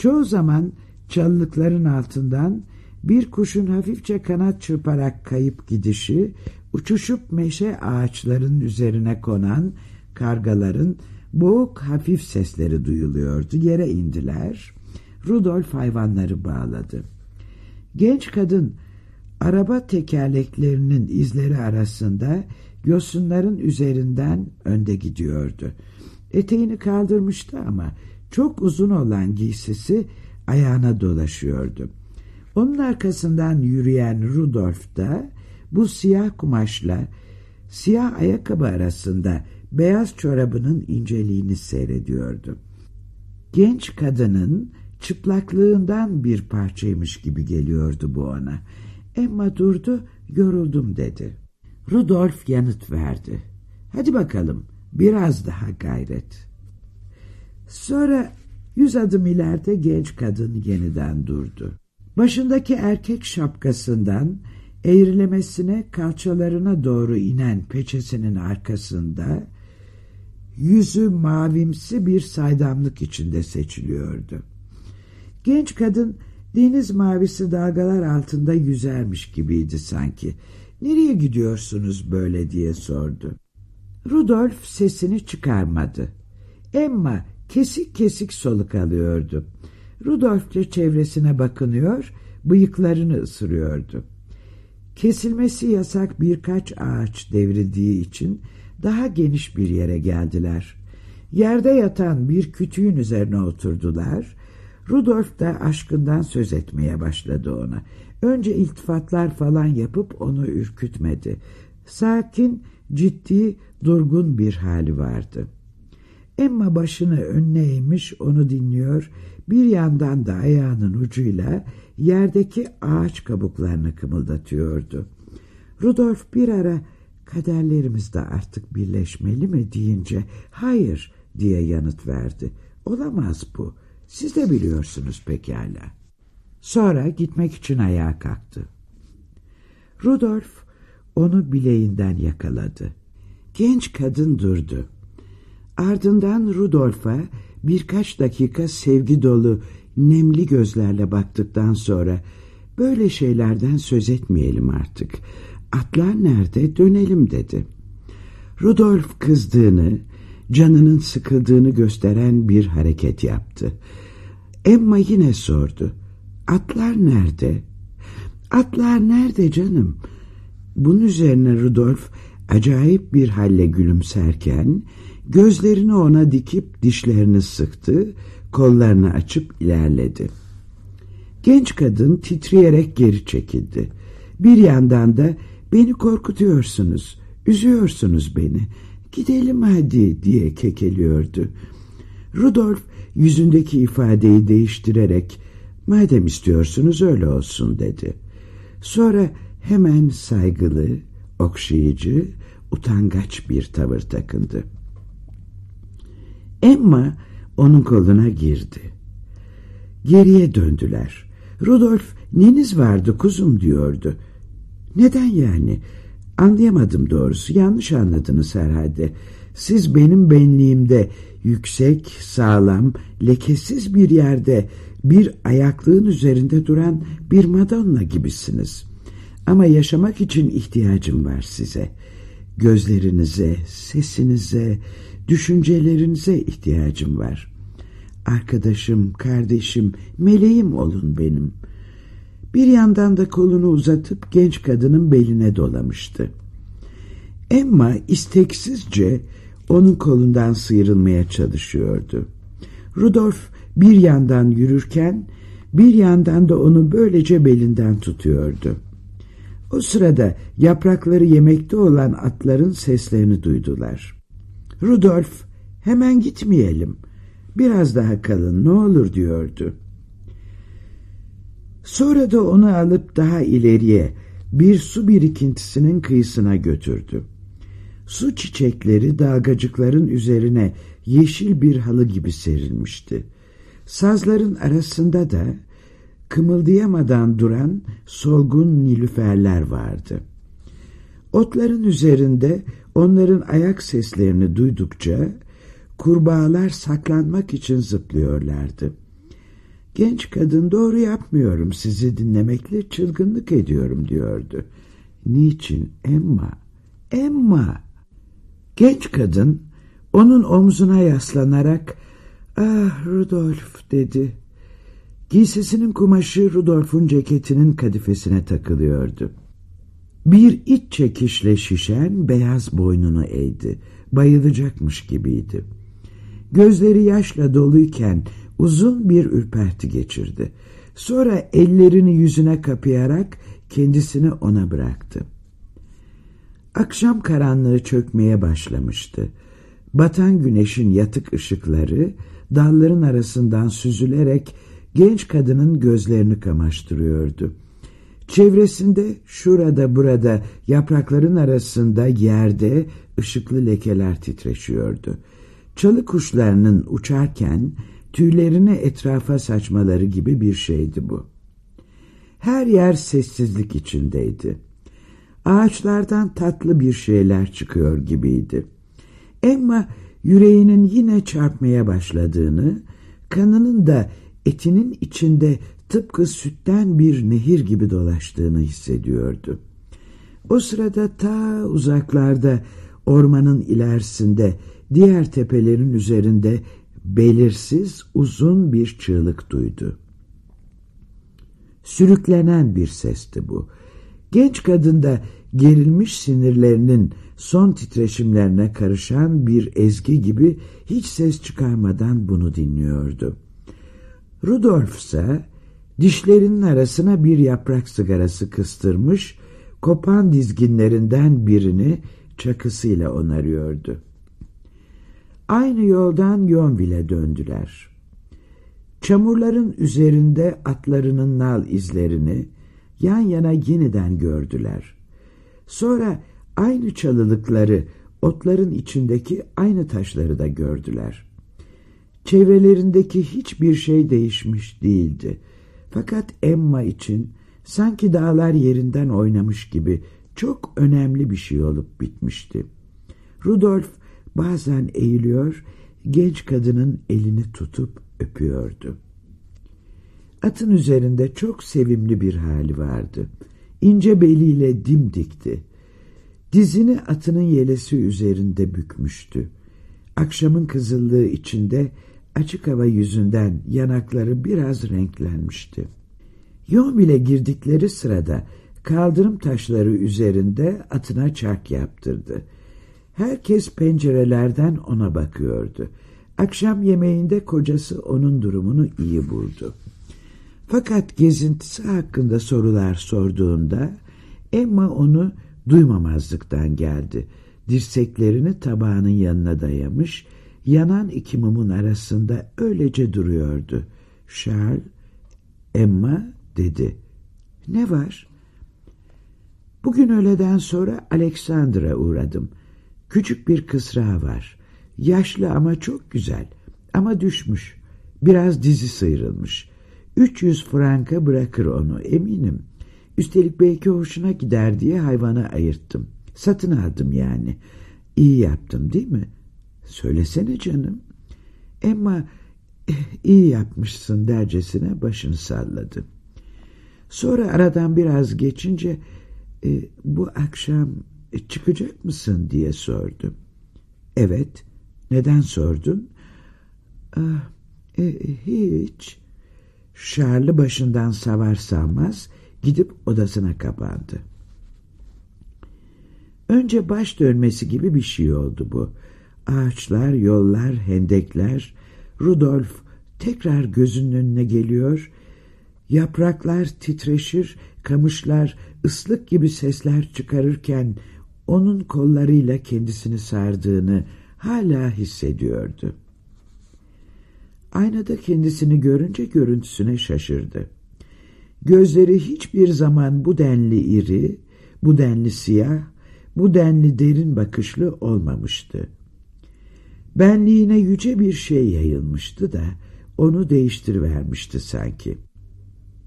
Çoğu zaman çalılıkların altından bir kuşun hafifçe kanat çırparak kayıp gidişi, uçuşup meşe ağaçların üzerine konan kargaların boğuk hafif sesleri duyuluyordu. Yere indiler. Rudolf hayvanları bağladı. Genç kadın araba tekerleklerinin izleri arasında yosunların üzerinden önde gidiyordu. Eteğini kaldırmıştı ama çok uzun olan giysisi ayağına dolaşıyordu. Onun arkasından yürüyen Rudolf da bu siyah kumaşla siyah ayakkabı arasında beyaz çorabının inceliğini seyrediyordu. Genç kadının çıplaklığından bir parçaymış gibi geliyordu bu ona. Emma durdu, yoruldum dedi. Rudolf yanıt verdi. Hadi bakalım, biraz daha gayret. Sonra yüz adım ileride genç kadın yeniden durdu. Başındaki erkek şapkasından eğrilemesine kalçalarına doğru inen peçesinin arkasında yüzü mavimsi bir saydamlık içinde seçiliyordu. Genç kadın deniz mavisi dalgalar altında yüzermiş gibiydi sanki. Nereye gidiyorsunuz böyle diye sordu. Rudolf sesini çıkarmadı. Emma kesik kesik soluk alıyordu. Rudolf de çevresine bakınıyor, bıyıklarını ısırıyordu. Kesilmesi yasak birkaç ağaç devrildiği için daha geniş bir yere geldiler. Yerde yatan bir kütüğün üzerine oturdular. Rudolf da aşkından söz etmeye başladı ona. Önce iltifatlar falan yapıp onu ürkütmedi. Sakin, ciddi, durgun bir hali vardı. Emma başını önüne eğmiş onu dinliyor, bir yandan da ayağının ucuyla yerdeki ağaç kabuklarını kımıldatıyordu. Rudolf bir ara kaderlerimiz de artık birleşmeli mi deyince hayır diye yanıt verdi. Olamaz bu. Siz de biliyorsunuz pekala. Sonra gitmek için ayağa kalktı. Rudolf onu bileğinden yakaladı. Genç kadın durdu. Ardından Rudolf'a birkaç dakika sevgi dolu, nemli gözlerle baktıktan sonra böyle şeylerden söz etmeyelim artık. Atlar nerede dönelim dedi. Rudolf kızdığını, canının sıkıldığını gösteren bir hareket yaptı. Emma yine sordu. Atlar nerede? Atlar nerede canım? Bunun üzerine Rudolf acayip bir halle gülümserken gözlerini ona dikip dişlerini sıktı, kollarını açıp ilerledi. Genç kadın titreyerek geri çekildi. Bir yandan da beni korkutuyorsunuz, üzüyorsunuz beni, gidelim hadi diye kekeliyordu. Rudolf yüzündeki ifadeyi değiştirerek madem istiyorsunuz öyle olsun dedi. Sonra hemen saygılı, okşayıcı, utangaç bir tavır takındı. Emma onun koluna girdi. Geriye döndüler. Rudolf neniz vardı kuzum diyordu. Neden yani? Anlayamadım doğrusu. Yanlış anladınız herhalde. Siz benim benliğimde yüksek, sağlam, lekesiz bir yerde bir ayaklığın üzerinde duran bir Madonna gibisiniz. Ama yaşamak için ihtiyacım var size. Gözlerinize, sesinize, düşüncelerinize ihtiyacım var. Arkadaşım, kardeşim, meleğim olun benim. Bir yandan da kolunu uzatıp genç kadının beline dolamıştı. Emma isteksizce onun kolundan sıyrılmaya çalışıyordu. Rudolf bir yandan yürürken bir yandan da onu böylece belinden tutuyordu. O sırada yaprakları yemekte olan atların seslerini duydular. Rudolf hemen gitmeyelim biraz daha kalın ne olur diyordu. Sonra da onu alıp daha ileriye bir su birikintisinin kıyısına götürdü. Su çiçekleri dalgacıkların üzerine yeşil bir halı gibi serilmişti. Sazların arasında da kımıldayamadan duran solgun nilüferler vardı. Otların üzerinde onların ayak seslerini duydukça kurbağalar saklanmak için zıplıyorlardı. Genç kadın doğru yapmıyorum sizi dinlemekle çılgınlık ediyorum diyordu. Niçin Emma? Emma! Genç kadın onun omzuna yaslanarak ah Rudolf dedi. Giysisinin kumaşı Rudolf'un ceketinin kadifesine takılıyordu. Bir iç çekişle şişen beyaz boynunu eğdi. Bayılacakmış gibiydi. Gözleri yaşla doluyken uzun bir ürperti geçirdi. Sonra ellerini yüzüne kapayarak kendisini ona bıraktı. Akşam karanlığı çökmeye başlamıştı. Batan güneşin yatık ışıkları dalların arasından süzülerek genç kadının gözlerini kamaştırıyordu. Çevresinde şurada burada yaprakların arasında yerde ışıklı lekeler titreşiyordu. Çalı kuşlarının uçarken tüylerini etrafa saçmaları gibi bir şeydi bu. Her yer sessizlik içindeydi. Ağaçlardan tatlı bir şeyler çıkıyor gibiydi. Emma yüreğinin yine çarpmaya başladığını, kanının da etinin içinde tıpkı sütten bir nehir gibi dolaştığını hissediyordu. O sırada ta uzaklarda ormanın ilerisinde diğer tepelerin üzerinde belirsiz uzun bir çığlık duydu. Sürüklenen bir sesti bu. Genç kadında gerilmiş sinirlerinin son titreşimlerine karışan bir ezgi gibi hiç ses çıkarmadan bunu dinliyordu. Rudolf ise dişlerinin arasına bir yaprak sigarası kıstırmış, kopan dizginlerinden birini çakısıyla onarıyordu. Aynı yoldan Yonville'e döndüler. Çamurların üzerinde atlarının nal izlerini yan yana yeniden gördüler. Sonra aynı çalılıkları, otların içindeki aynı taşları da gördüler. Çevrelerindeki hiçbir şey değişmiş değildi. Fakat Emma için sanki dağlar yerinden oynamış gibi çok önemli bir şey olup bitmişti. Rudolf bazen eğiliyor, genç kadının elini tutup öpüyordu. Atın üzerinde çok sevimli bir hali vardı. İnce beliyle dimdikti. Dizini atının yelesi üzerinde bükmüştü. Akşamın kızıllığı içinde açık hava yüzünden yanakları biraz renklenmişti. Yol bile girdikleri sırada kaldırım taşları üzerinde atına çark yaptırdı. Herkes pencerelerden ona bakıyordu. Akşam yemeğinde kocası onun durumunu iyi buldu. Fakat gezintisi hakkında sorular sorduğunda Emma onu duymamazlıktan geldi. Dirseklerini tabağının yanına dayamış, yanan iki mumun arasında öylece duruyordu. Charles, Emma dedi. Ne var? Bugün öğleden sonra Alexander'a uğradım. Küçük bir kısra var. Yaşlı ama çok güzel. Ama düşmüş. Biraz dizi sıyrılmış. 300 franka bırakır onu eminim. Üstelik belki hoşuna gider diye hayvana ayırttım. Satın aldım yani. İyi yaptım değil mi? Söylesene canım. Emma eh, iyi yapmışsın dercesine başını salladı. Sonra aradan biraz geçince e, bu akşam e, çıkacak mısın diye sordu. Evet. Neden sordun? Ah, e, hiç. Şarlı başından savar salmaz gidip odasına kapandı. Önce baş dönmesi gibi bir şey oldu bu. Ağaçlar, yollar, hendekler, Rudolf tekrar gözünün önüne geliyor, yapraklar titreşir, kamışlar ıslık gibi sesler çıkarırken onun kollarıyla kendisini sardığını hala hissediyordu. Aynada kendisini görünce görüntüsüne şaşırdı. Gözleri hiçbir zaman bu denli iri, bu denli siyah, bu denli derin bakışlı olmamıştı. Benliğine yüce bir şey yayılmıştı da onu değiştirivermişti sanki.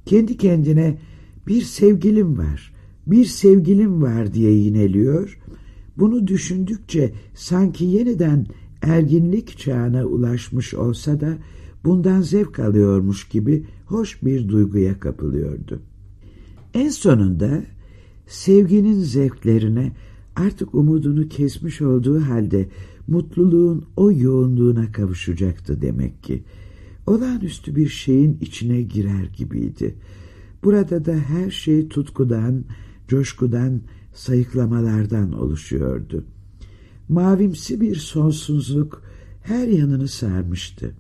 Kendi kendine bir sevgilim var, bir sevgilim var diye yineliyor. Bunu düşündükçe sanki yeniden erginlik çağına ulaşmış olsa da bundan zevk alıyormuş gibi hoş bir duyguya kapılıyordu. En sonunda sevginin zevklerine artık umudunu kesmiş olduğu halde mutluluğun o yoğunluğuna kavuşacaktı demek ki. Olağanüstü bir şeyin içine girer gibiydi. Burada da her şey tutkudan, coşkudan, sayıklamalardan oluşuyordu. Mavimsi bir sonsuzluk her yanını sarmıştı.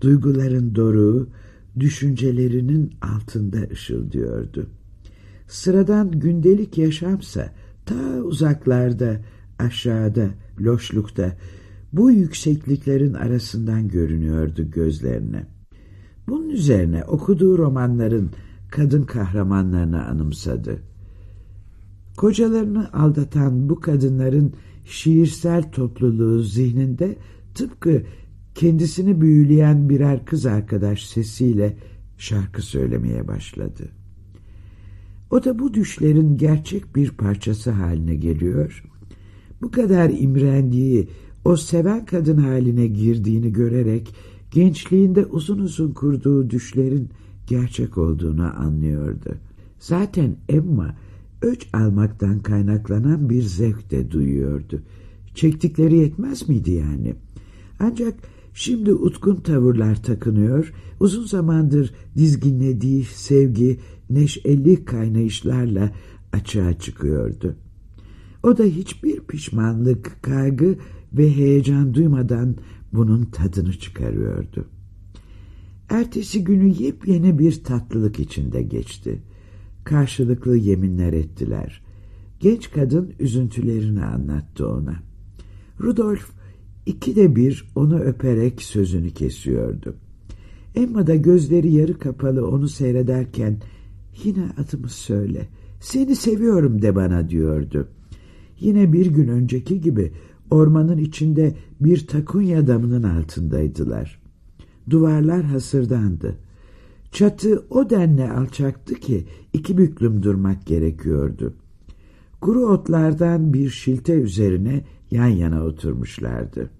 Duyguların doruğu, düşüncelerinin altında ışıldıyordu. Sıradan gündelik yaşamsa ta uzaklarda, aşağıda, loşlukta bu yüksekliklerin arasından görünüyordu gözlerine. Bunun üzerine okuduğu romanların kadın kahramanlarını anımsadı. Kocalarını aldatan bu kadınların şiirsel topluluğu zihninde tıpkı kendisini büyüleyen birer kız arkadaş sesiyle şarkı söylemeye başladı. O da bu düşlerin gerçek bir parçası haline geliyor. Bu kadar imrendiği, o seven kadın haline girdiğini görerek gençliğinde uzun uzun kurduğu düşlerin gerçek olduğunu anlıyordu. Zaten Emma öç almaktan kaynaklanan bir zevk de duyuyordu. Çektikleri yetmez miydi yani? Ancak şimdi utkun tavırlar takınıyor, uzun zamandır dizginlediği sevgi, neşeli kaynayışlarla açığa çıkıyordu. O da hiçbir pişmanlık, kaygı ve heyecan duymadan bunun tadını çıkarıyordu. Ertesi günü yepyeni bir tatlılık içinde geçti. Karşılıklı yeminler ettiler. Genç kadın üzüntülerini anlattı ona. Rudolf ikide bir onu öperek sözünü kesiyordu. Emma da gözleri yarı kapalı onu seyrederken yine adımı söyle, seni seviyorum de bana diyordu. Yine bir gün önceki gibi ormanın içinde bir takunya damının altındaydılar. Duvarlar hasırdandı. Çatı o denli alçaktı ki iki büklüm durmak gerekiyordu. Kuru otlardan bir şilte üzerine yan yana oturmuşlardı.